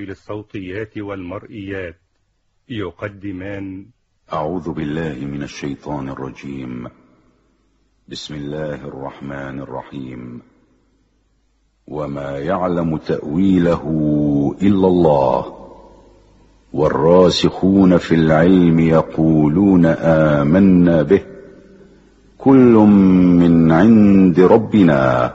التطور للصوتيات والمرئيات. يقدمان. أعوذ بالله من الشيطان الرجيم. بسم الله الرحمن الرحيم. وما يعلم تأويله إلا الله. والراسخون في العلم يقولون آمنا به. كل من عند ربنا.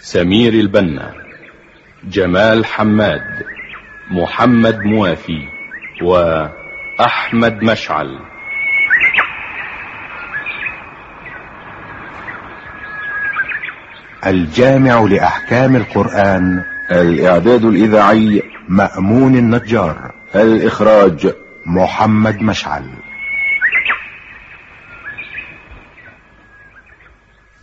سمير البنا جمال حماد محمد موافي وأحمد مشعل. الجامع لأحكام القرآن. الإعداد الإذاعي مأمون النجار. الإخراج محمد مشعل.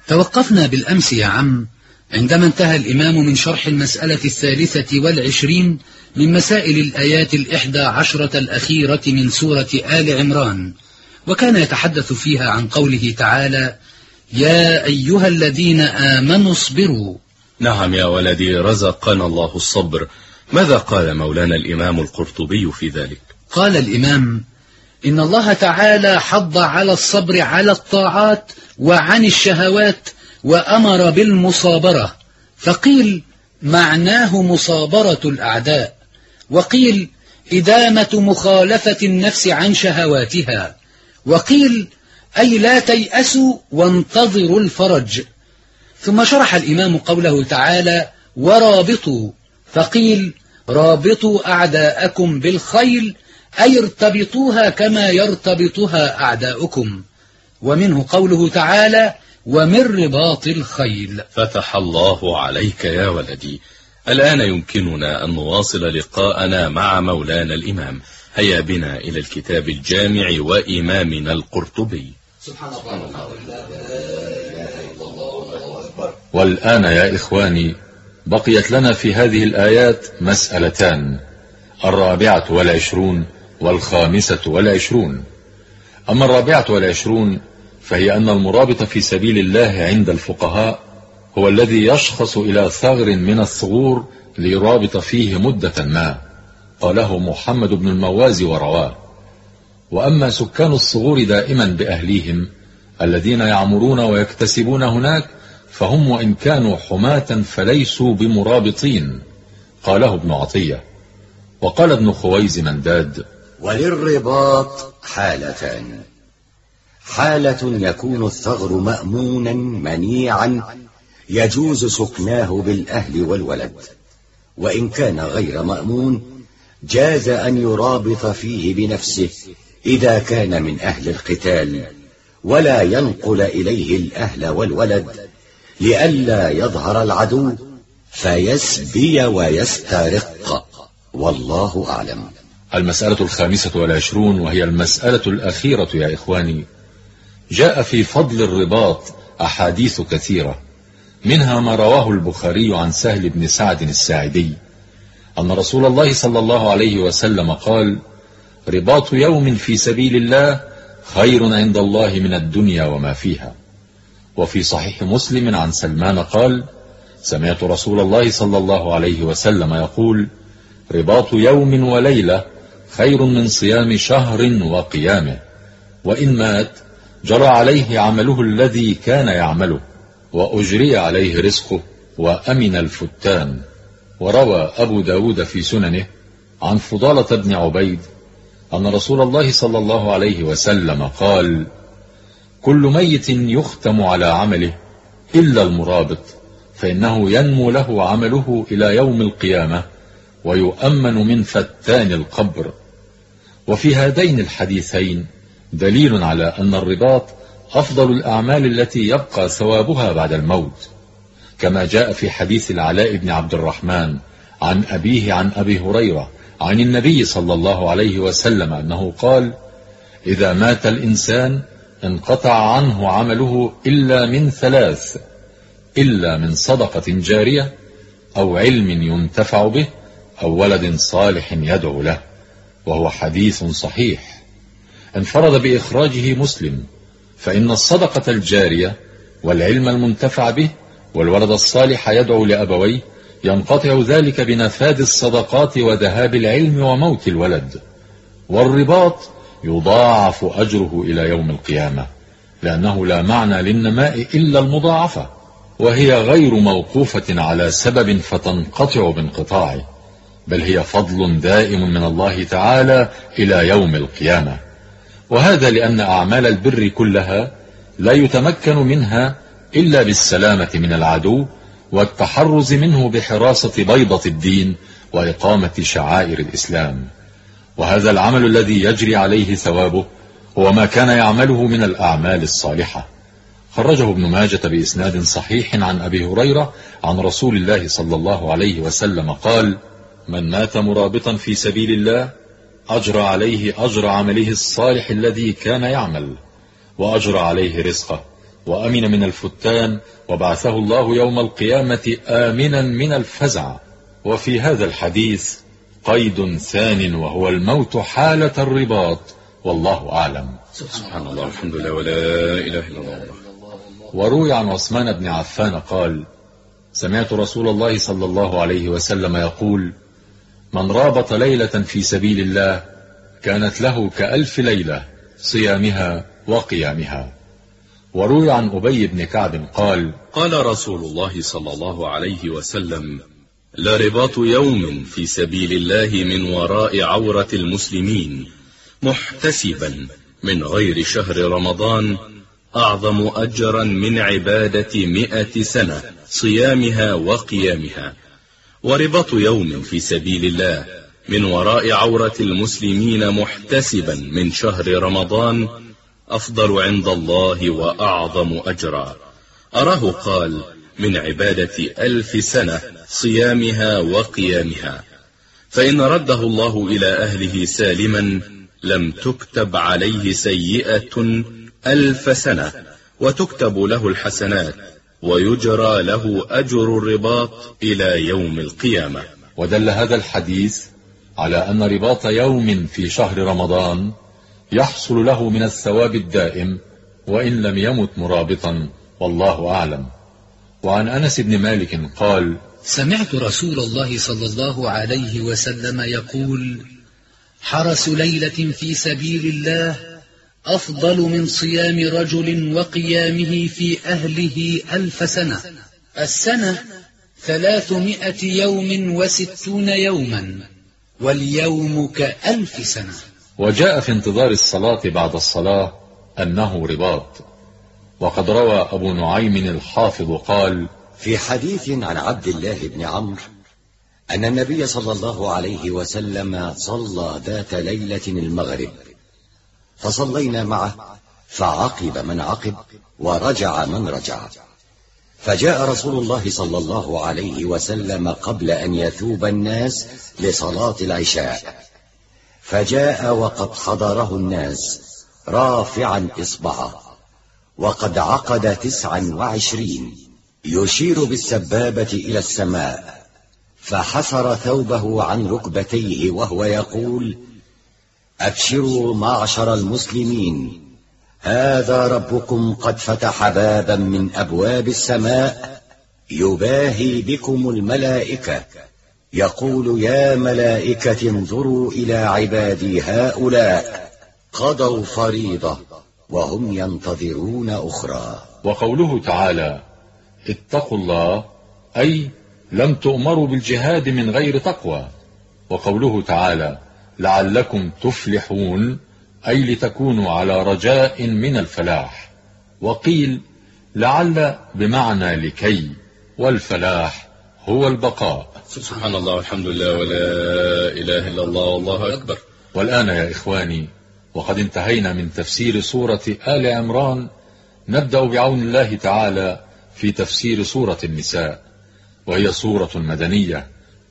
توقفنا بالأمس يا عم. عندما انتهى الإمام من شرح المسألة الثالثة والعشرين من مسائل الآيات الإحدى عشرة الأخيرة من سورة آل عمران وكان يتحدث فيها عن قوله تعالى يا أيها الذين آمنوا اصبروا. نعم يا ولدي رزقنا الله الصبر. ماذا قال مولانا الإمام القرطبي في ذلك؟ قال الإمام إن الله تعالى حض على الصبر على الطاعات وعن الشهوات وأمر بالمصابرة. فقيل معناه مصابرة الأعداء. وقيل إدامة مخالفة النفس عن شهواتها. وقيل أي لا تيأسوا وانتظروا الفرج. ثم شرح الإمام قوله تعالى ورابطوا. فقيل رابطوا أعداءكم بالخيل أي ارتبطوها كما يرتبطها أعداؤكم. ومنه قوله تعالى ومن رباط الخيل. فتح الله عليك يا ولدي. الآن يمكننا أن نواصل لقاءنا مع مولانا الإمام. هيا بنا إلى الكتاب الجامع وإمامنا القرطبي. سبحان الله والآن يا إخواني بقيت لنا في هذه الآيات مسألتان الرابعة والعشرون والخامسة والعشرون. أما الرابعة والعشرون فهي أن المرابط في سبيل الله عند الفقهاء هو الذي يشخص إلى ثغر من الثغور ليرابط فيه مدة ما. قاله محمد بن الموازي ورواه. وأما سكان الصغور دائما بأهليهم الذين يعمرون ويكتسبون هناك فهم وإن كانوا حماة فليسوا بمرابطين قاله ابن عطية. وقال ابن خويز منداد وللرباط حالتان. حالة يكون الثغر مأمونا منيعا يجوز سكناه بالأهل والولد. وإن كان غير مأمون جاز أن يرابط فيه بنفسه إذا كان من أهل القتال ولا ينقل إليه الأهل والولد لئلا يظهر العدو فيسبي ويسترق. والله أعلم. المسألة الخامسة والعشرون وهي المسألة الأخيرة يا إخواني. جاء في فضل الرباط أحاديث كثيرة منها ما رواه البخاري عن سهل بن سعد الساعدي أن رسول الله صلى الله عليه وسلم قال رباط يوم في سبيل الله خير عند الله من الدنيا وما فيها. وفي صحيح مسلم عن سلمان قال سمعت رسول الله صلى الله عليه وسلم يقول رباط يوم وليلة خير من صيام شهر وقيامه وإن مات جرى عليه عمله الذي كان يعمله وأجري عليه رزقه وأمن الفتان. وروى أبو داود في سننه عن فضالة بن عبيد أن رسول الله صلى الله عليه وسلم قال كل ميت يختم على عمله إلا المرابط فإنه ينمو له عمله إلى يوم القيامة ويؤمن من فتان القبر. وفي هذين الحديثين دليل على أن الرباط أفضل الأعمال التي يبقى ثوابها بعد الموت. كما جاء في حديث العلاء بن عبد الرحمن عن أبيه عن أبي هريرة عن النبي صلى الله عليه وسلم أنه قال إذا مات الإنسان انقطع عنه عمله إلا من ثلاث إلا من صدقة جارية أو علم ينتفع به أو ولد صالح يدعو له وهو حديث صحيح. انفرد بإخراجه مسلم فإن الصدقة الجارية والعلم المنتفع به والولد الصالح يدعو لأبويه ينقطع ذلك بنفاذ الصدقات وذهاب العلم وموت الولد والرباط يضاعف أجره إلى يوم القيامة لأنه لا معنى للنماء إلا المضاعفة وهي غير موقوفة على سبب فتنقطع بانقطاعه بل هي فضل دائم من الله تعالى إلى يوم القيامة. وهذا لأن أعمال البر كلها لا يتمكن منها إلا بالسلامة من العدو والتحرز منه بحراسة بيضة الدين وإقامة شعائر الإسلام. وهذا العمل الذي يجري عليه ثوابه هو ما كان يعمله من الأعمال الصالحة. خرجه ابن ماجة بإسناد صحيح عن أبي هريرة عن رسول الله صلى الله عليه وسلم قال من مات مرابطا في سبيل الله أجرى عليه أجر عمله الصالح الذي كان يعمل وأجرى عليه رزقه وأمن من الفتان وبعثه الله يوم القيامة آمنا من الفزع. وفي هذا الحديث قيد ثان وهو الموت حالة الرباط والله أعلم. سبحان الله الحمد لله ولا إله إلا الله. وروي عن عثمان بن عفان قال سمعت رسول الله صلى الله عليه وسلم يقول من رابط ليلة في سبيل الله كانت له كألف ليلة صيامها وقيامها. وروي عن أبي بن كعب قال قال رسول الله صلى الله عليه وسلم لرباط يوم في سبيل الله من وراء عورة المسلمين محتسبا من غير شهر رمضان أعظم أجرا من عبادة مئة سنة صيامها وقيامها. ورباط يوم في سبيل الله من وراء عورة المسلمين محتسبا من شهر رمضان أفضل عند الله وأعظم أجرا. أراه قال من عبادة ألف سنة صيامها وقيامها. فإن رده الله إلى أهله سالما لم تكتب عليه سيئة ألف سنة وتكتب له الحسنات ويجرى له أجر الرباط إلى يوم القيامة. ودل هذا الحديث على أن رباط يوم في شهر رمضان يحصل له من الثواب الدائم وإن لم يمت مرابطا والله أعلم. وعن أنس بن مالك قال سمعت رسول الله صلى الله عليه وسلم يقول حرس ليلة في سبيل الله أفضل من صيام رجل وقيامه في أهله ألف سنة. السنة ثلاثمائة يوم وستون يوما واليوم كألف سنة. وجاء في انتظار الصلاة بعد الصلاة أنه رباط. وقد روى أبو نعيم الحافظ قال في حديث عن عبد الله بن عمرو أن النبي صلى الله عليه وسلم صلى ذات ليلة المغرب. فصلينا معه فعقب من عقب ورجع من رجع. فجاء رسول الله صلى الله عليه وسلم قبل أن يثوب الناس لصلاة العشاء. فجاء وقد حضره الناس رافعا إصبعه وقد عقد تسعا وعشرين. يشير بالسبابة إلى السماء فحسر ثوبه عن ركبتيه وهو يقول أبشروا معشر المسلمين. هذا ربكم قد فتح بابا من أبواب السماء يباهي بكم الملائكة. يقول يا ملائكة انظروا إلى عبادي هؤلاء. قضوا فريضة وهم ينتظرون أخرى. وقوله تعالى اتقوا الله أي لم تؤمروا بالجهاد من غير تقوى. وقوله تعالى لعلكم تفلحون أي لتكونوا على رجاء من الفلاح. وقيل لعل بمعنى لكي والفلاح هو البقاء. سبحان الله والحمد لله ولا إله إلا الله والله أكبر. والآن يا إخواني وقد انتهينا من تفسير سورة آل عمران. نبدأ بعون الله تعالى في تفسير سورة النساء وهي سورة مدنية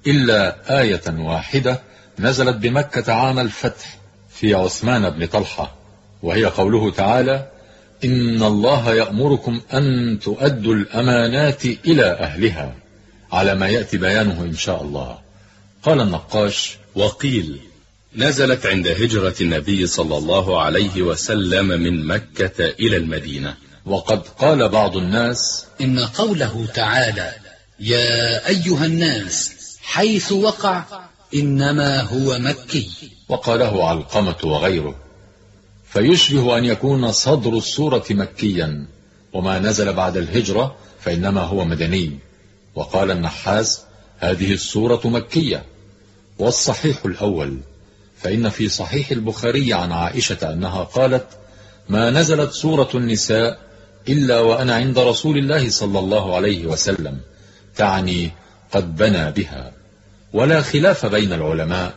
إلا آية واحدة نزلت بمكة عام الفتح في عثمان بن طلحة وهي قوله تعالى إن الله يأمركم أن تؤدوا الأمانات إلى أهلها على ما يأتي بيانه إن شاء الله. قال النقاش وقيل نزلت عند هجرة النبي صلى الله عليه وسلم من مكة إلى المدينة. وقد قال بعض الناس إن قوله تعالى يا أيها الناس حيث وقع إنما هو مكي. وقاله علقمة وغيره. فيشبه أن يكون صدر السورة مكيا وما نزل بعد الهجرة فإنما هو مدني. وقال النحاس هذه السورة مكية. والصحيح الأول فإن في صحيح البخاري عن عائشة أنها قالت ما نزلت سورة النساء إلا وأنا عند رسول الله صلى الله عليه وسلم تعني قد بنى بها. ولا خلاف بين العلماء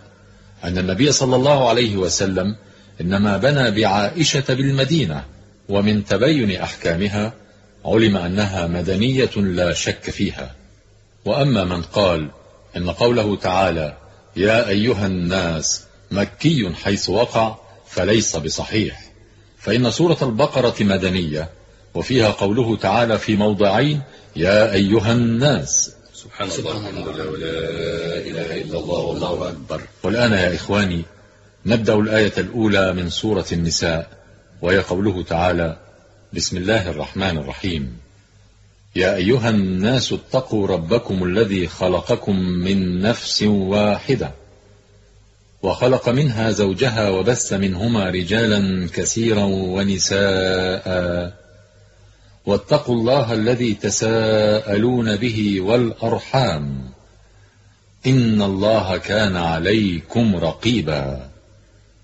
أن النبي صلى الله عليه وسلم إنما بنى بعائشة بالمدينة ومن تبين أحكامها علم أنها مدنية لا شك فيها. وأما من قال إن قوله تعالى يا أيها الناس مكي حيث وقع فليس بصحيح فإن سورة البقرة مدنية وفيها قوله تعالى في موضعين يا أيها الناس سبحان الله. الحمد لله ولا إله إلا الله والله أكبر. والآن يا إخواني نبدأ الآية الأولى من سورة النساء وهي قوله تعالى بسم الله الرحمن الرحيم. يا أيها الناس اتقوا ربكم الذي خلقكم من نفس واحدة وخلق منها زوجها وبث منهما رجالا كثيرا ونساء. واتقوا الله الذي تساءلون به والأرحام. إن الله كان عليكم رقيبا.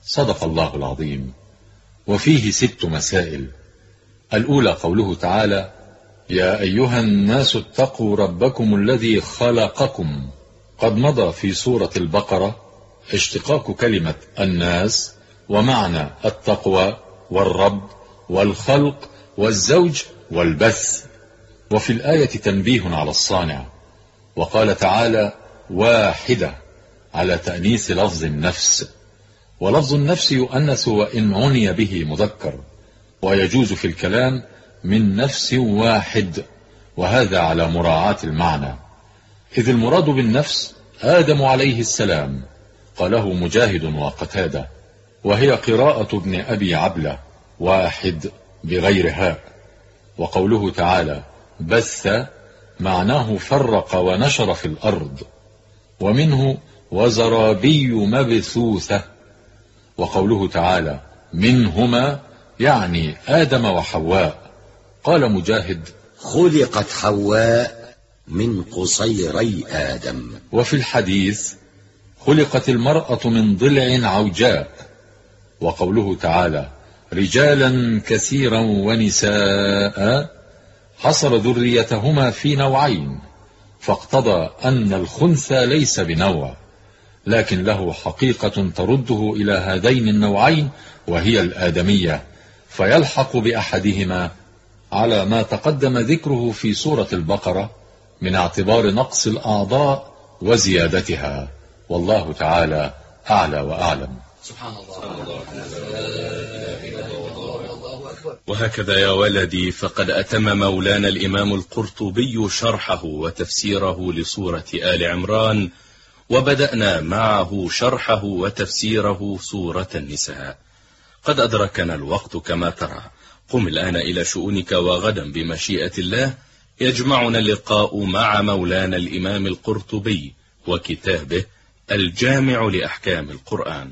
صدق الله العظيم. وفيه ست مسائل. الأولى قوله تعالى يا أيها الناس اتقوا ربكم الذي خلقكم. قد مضى في سورة البقرة اشتقاق كلمة الناس ومعنى التقوى والرب والخلق والزوج والبث. وفي الآية تنبيه على الصانع. وقال تعالى واحدة على تأنيس لفظ النفس. ولفظ النفس يؤنث وإن عني به مذكر. ويجوز في الكلام من نفس واحد. وهذا على مراعاة المعنى. إذ المراد بالنفس آدم عليه السلام. قاله مجاهد وقتادة. وهي قراءة ابن أبي عبلة. واحد بغير هاء وقوله تعالى بث معناه فرق ونشر في الأرض ومنه وزرابي مبثوثة. وقوله تعالى منهما يعني آدم وحواء. قال مجاهد خلقت حواء من قصيري آدم. وفي الحديث خلقت المرأة من ضلع عوجاء. وقوله تعالى رجالا كثيرا ونساء حصر ذريتهما في نوعين فاقتضى أن الخنثى ليس بنوع لكن له حقيقة ترده إلى هذين النوعين وهي الآدمية فيلحق بأحدهما على ما تقدم ذكره في سورة البقرة من اعتبار نقص الأعضاء وزيادتها. والله تعالى أعلى وأعلم. سبحان الله. وهكذا يا ولدي فقد أتم مولانا الإمام القرطبي شرحه وتفسيره لسورة آل عمران وبدأنا معه شرحه وتفسيره سورة النساء. قد أدركنا الوقت كما ترى. قم الآن إلى شؤونك وغدا بمشيئة الله. يجمعنا اللقاء مع مولانا الإمام القرطبي وكتابه الجامع لأحكام القرآن.